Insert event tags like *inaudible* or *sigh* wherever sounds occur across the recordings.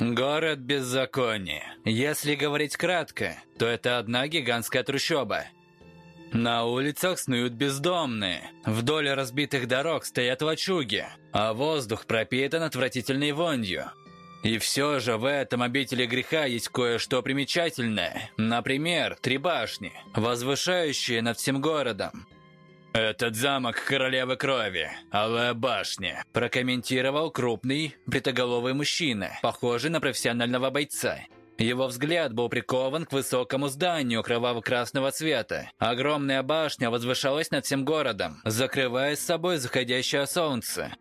Город беззакония. Если говорить кратко, то это одна гигантская трущоба. На улицах снуют бездомные, вдоль разбитых дорог стоят лачуги, а воздух пропитан отвратительной вонью. И все же в этом обители греха есть кое-что примечательное. Например, три башни, возвышающие над всем городом. «Этот замок королевы крови, Алая башня», прокомментировал крупный, бритоголовый мужчина, похожий на профессионального бойца. Его взгляд был прикован к высокому зданию кроваво-красного цвета. Огромная башня возвышалась над всем городом, закрывая с собой заходящее солнце.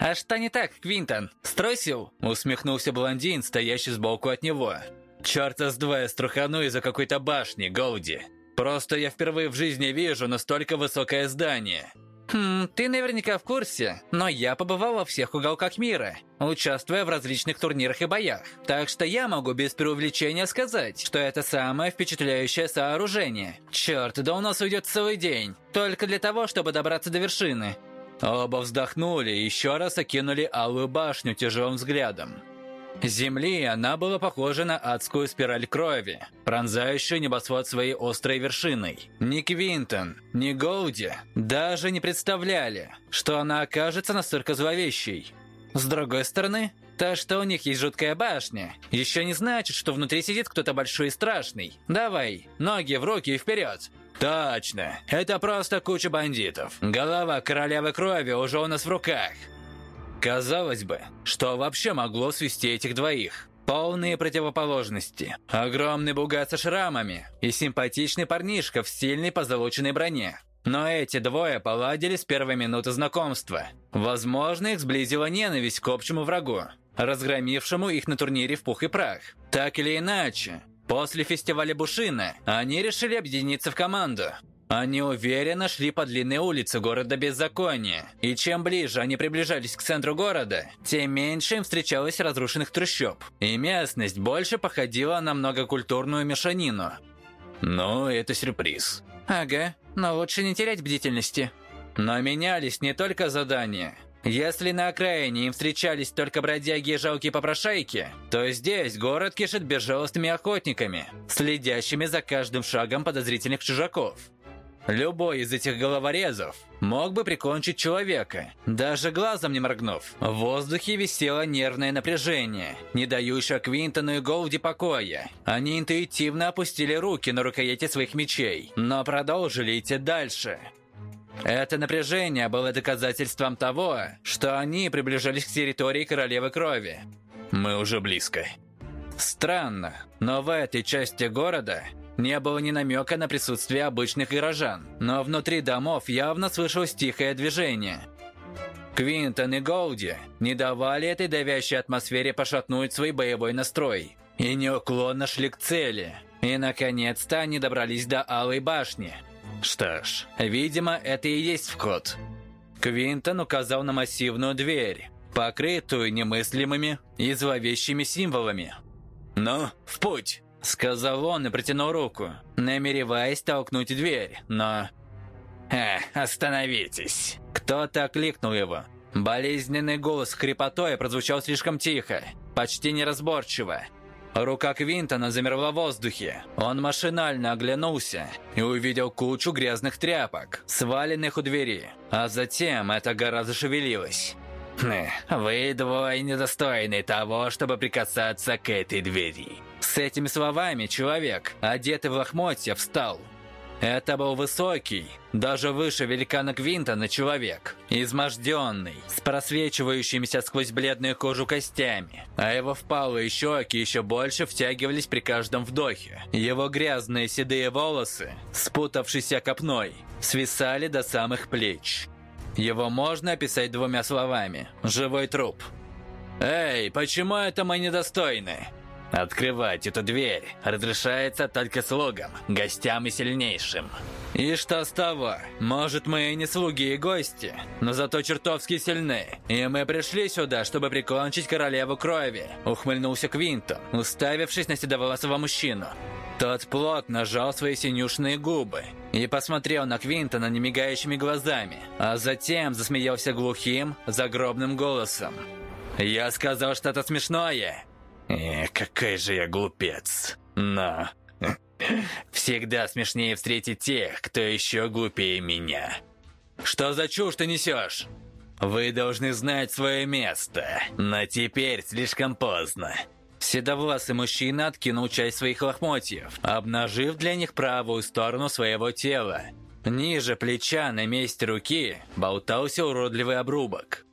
«А что не так, Квинтон? Струсил?» Усмехнулся блондин, стоящий сбоку от него. «Чёрта с два я струхану из-за какой-то башни, Голди. Просто я впервые в жизни вижу настолько высокое здание». «Хм, ты наверняка в курсе, но я побывал во всех уголках мира, участвуя в различных турнирах и боях. Так что я могу без преувеличения сказать, что это самое впечатляющее сооружение. Черт, да у нас уйдет целый день, только для того, чтобы добраться до вершины. Оба вздохнули и еще раз окинули Алую башню тяжелым взглядом. Земли она была похожа на адскую спираль крови, пронзающую небосвод своей острой вершиной. Ни Квинтон, ни Голди даже не представляли, что она окажется настолько зловещей. С другой стороны, то, что у них есть жуткая башня, еще не значит, что внутри сидит кто-то большой и страшный. Давай, ноги в руки и вперед. Точно, это просто куча бандитов. Голова королевы крови уже у нас в руках. Казалось бы, что вообще могло свести этих двоих? Полные противоположности. Огромный бугай со шрамами и симпатичный парнишка в стильной позолоченной броне. Но эти двое поладили с первой минуты знакомства. Возможно, их сблизила ненависть к общему врагу, разгромившему их на турнире в пух и прах. Так или иначе, после фестиваля Бушина они решили объединиться в команду. Они уверенно шли по длинной улице города Беззакония, и чем ближе они приближались к центру города, тем меньше им встречалось разрушенных трущоб, и местность больше походила на многокультурную мешанину. Ну, это сюрприз. Ага, но лучше не терять бдительности. Но менялись не только задания. Если на окраине им встречались только бродяги и жалкие попрошайки, то здесь город кишит безжалостными охотниками, следящими за каждым шагом подозрительных чужаков. Любой из этих головорезов мог бы прикончить человека, даже глазом не моргнув. В воздухе висело нервное напряжение, не дающее Квинтону и Голди покоя. Они интуитивно опустили руки на рукояти своих мечей, но продолжили идти дальше. Это напряжение было доказательством того, что они приближались к территории Королевы Крови. Мы уже близко. Странно, но в этой части города не было ни намека на присутствие обычных горожан, но внутри домов явно слышалось тихое движение. Квинтон и Голди не давали этой давящей атмосфере пошатнуть свой боевой настрой и неуклонно шли к цели. И, наконец-то, они добрались до Алой башни. Что ж, видимо, это и есть вход. Квинтон указал на массивную дверь, покрытую немыслимыми и зловещими символами. «Ну, в путь!» Сказал он и протянул руку, намереваясь толкнуть дверь, но... «Э, остановитесь!» Кто-то окликнул его. Болезненный голос хрипотой прозвучал слишком тихо, почти неразборчиво. Рука Квинтона замерла в воздухе. Он машинально оглянулся и увидел кучу грязных тряпок, сваленных у двери. А затем эта гора зашевелилась. «Вы двое недостойны того, чтобы прикасаться к этой двери». С этими словами человек, одетый в лохмотья, встал. Это был высокий, даже выше великана Квинтона человек, изможденный, с просвечивающимися сквозь бледную кожу костями, а его впалые щеки еще больше втягивались при каждом вдохе. Его грязные седые волосы, спутавшиеся копной, свисали до самых плеч. Его можно описать двумя словами – живой труп. «Эй, почему это мы недостойны?» Открывать эту дверь разрешается только слугам, гостям и сильнейшим. И что с того? Может, мы и не слуги и гости, но зато чертовски сильны. И мы пришли сюда, чтобы прикончить королеву крови. Ухмыльнулся Квинтон, уставившись на седоволосого мужчину. Тот плотно сжал свои синюшные губы и посмотрел на Квинтона немигающими глазами, а затем засмеялся глухим, загробным голосом. «Я сказал что-то смешное!» Э, какой же я глупец. Но... *laughs* Всегда смешнее встретить тех, кто еще глупее меня. Что за чушь ты несешь? Вы должны знать свое место, но теперь слишком поздно. Седовласый мужчина откинул часть своих лохмотьев, обнажив для них правую сторону своего тела. Ниже плеча на месте руки болтался уродливый обрубок.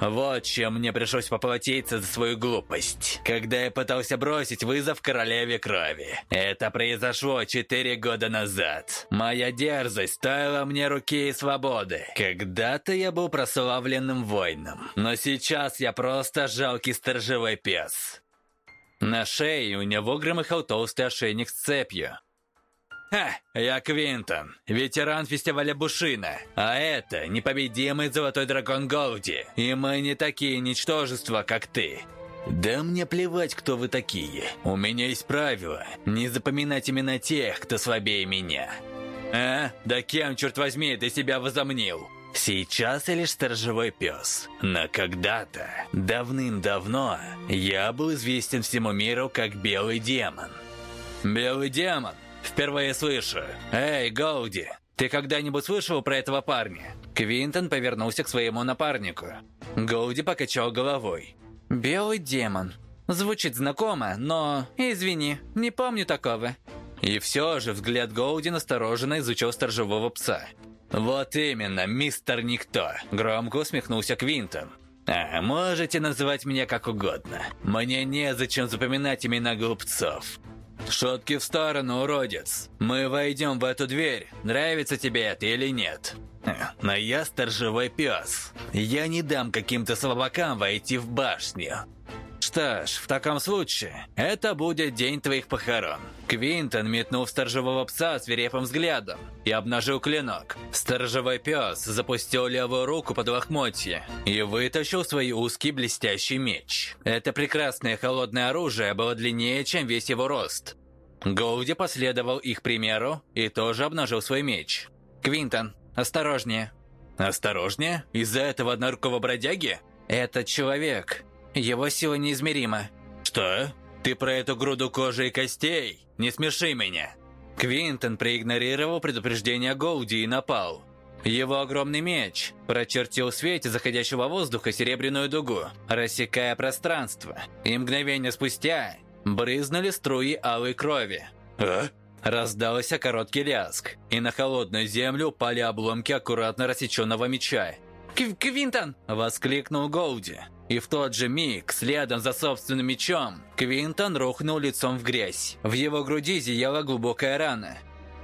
Вот чем мне пришлось поплатиться за свою глупость, когда я пытался бросить вызов королеве крови. Это произошло четыре года назад. Моя дерзость стоила мне руки и свободы. Когда-то я был прославленным воином, но сейчас я просто жалкий сторожевой пес. На шее у него громыхал толстый ошейник с цепью. «Ха, я Квинтон, ветеран фестиваля Бушина, а это непобедимый золотой дракон Голди, и мы не такие ничтожества, как ты». «Да мне плевать, кто вы такие. У меня есть правило. Не запоминать имена тех, кто слабее меня». «А? Да кем, черт возьми, ты себя возомнил?» Сейчас я лишь сторожевой пес, но когда-то, давным-давно, я был известен всему миру как Белый Демон. Белый Демон? Впервые слышу. Эй, Голди, ты когда-нибудь слышал про этого парня? Квинтон повернулся к своему напарнику. Голди покачал головой. Белый Демон. Звучит знакомо, но... Извини, не помню такого. И все же взгляд Голди настороженно изучал сторожевого пса. «Вот именно, мистер Никто!» – громко усмехнулся Квинтон. «А, можете называть меня как угодно. Мне незачем запоминать имена глупцов. Шутки в сторону, уродец. Мы войдем в эту дверь. Нравится тебе это или нет?» «Но я сторожевой пес. Я не дам каким-то слабакам войти в башню. Что ж, в таком случае, это будет день твоих похорон. Квинтон метнул в сторожевого пса свирепым взглядом и обнажил клинок. Сторожевой пес запустил левую руку под лохмотье и вытащил свой узкий блестящий меч. Это прекрасное холодное оружие было длиннее, чем весь его рост. Голди последовал их примеру и тоже обнажил свой меч. «Квинтон, осторожнее». «Осторожнее? Из-за этого однорукого бродяги?» «Этот человек его сила неизмерима. Что? Ты про эту груду кожи и костей? Не смеши меня. Квинтон проигнорировал предупреждение Голди и напал. Его огромный меч прочертил в свете заходящего воздуха серебряную дугу, рассекая пространство. И мгновение спустя брызнули струи алой крови. «А?» Раздался короткий ляск, и на холодную землю упали обломки аккуратно рассеченного меча. «Квинтон!» – воскликнул Голди. И в тот же миг, следом за собственным мечом, Квинтон рухнул лицом в грязь. В его груди зияла глубокая рана.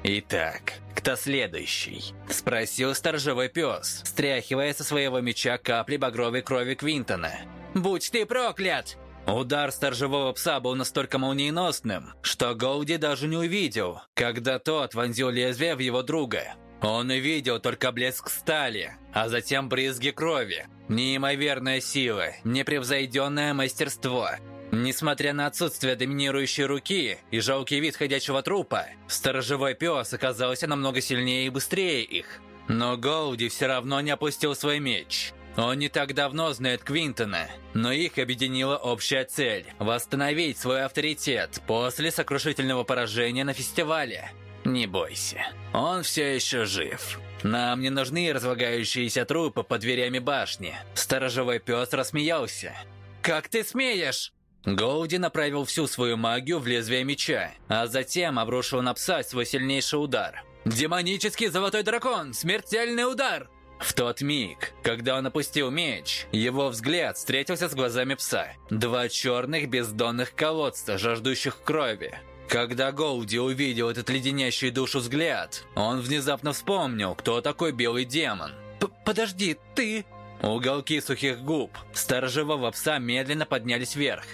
«Итак, кто следующий?» – спросил сторожевой пес, стряхивая со своего меча капли багровой крови Квинтона. «Будь ты проклят!» Удар сторожевого пса был настолько молниеносным, что Голди даже не увидел, когда тот вонзил лезвие в его друга. Он увидел только блеск стали, а затем брызги крови, Неимоверная сила, непревзойденное мастерство. Несмотря на отсутствие доминирующей руки и жалкий вид ходячего трупа, сторожевой пес оказался намного сильнее и быстрее их. Но Голди все равно не опустил свой меч. Он не так давно знает Квинтона, но их объединила общая цель – восстановить свой авторитет после сокрушительного поражения на фестивале. Не бойся, он все еще жив. Нам не нужны разлагающиеся трупы под дверями башни. Сторожевой пес рассмеялся. «Как ты смеешь?» Голди направил всю свою магию в лезвие меча, а затем обрушил на пса свой сильнейший удар. «Демонический золотой дракон! Смертельный удар!» В тот миг, когда он опустил меч, его взгляд встретился с глазами пса. Два черных бездонных колодца, жаждущих крови. Когда Голди увидел этот леденящий душу взгляд, он внезапно вспомнил, кто такой белый демон. П «Подожди, ты...» Уголки сухих губ сторожевого пса медленно поднялись вверх.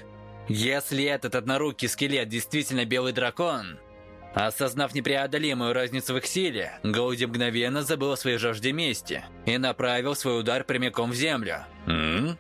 Если этот однорукий скелет действительно белый дракон... Осознав непреодолимую разницу в их силе, Голди мгновенно забыл о своей жажде мести и направил свой удар прямиком в землю. «М?»,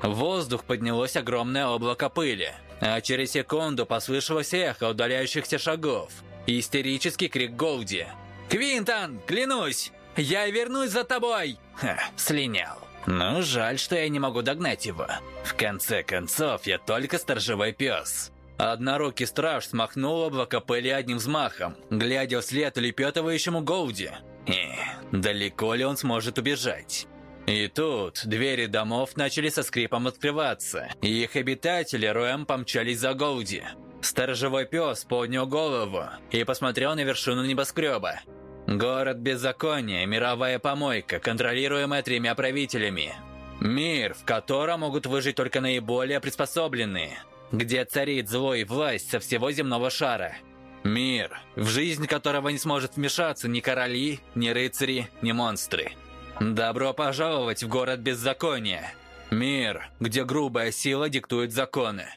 В воздух поднялось огромное облако пыли – а через секунду послышалось эхо удаляющихся шагов. Истерический крик Голди. «Квинтон, клянусь, я вернусь за тобой!» Ха, слинял. Ну, жаль, что я не могу догнать его. В конце концов, я только сторожевой пес. Однорукий страж смахнул облако пыли одним взмахом, глядя вслед улепетывающему Гоуди. И далеко ли он сможет убежать? И тут двери домов начали со скрипом открываться, и их обитатели роем помчались за Гоуди. Сторожевой пес поднял голову и посмотрел на вершину небоскреба. Город беззакония, мировая помойка, контролируемая тремя правителями. Мир, в котором могут выжить только наиболее приспособленные. Где царит зло и власть со всего земного шара. Мир, в жизнь которого не сможет вмешаться ни короли, ни рыцари, ни монстры. Добро пожаловать в город беззакония. Мир, где грубая сила диктует законы.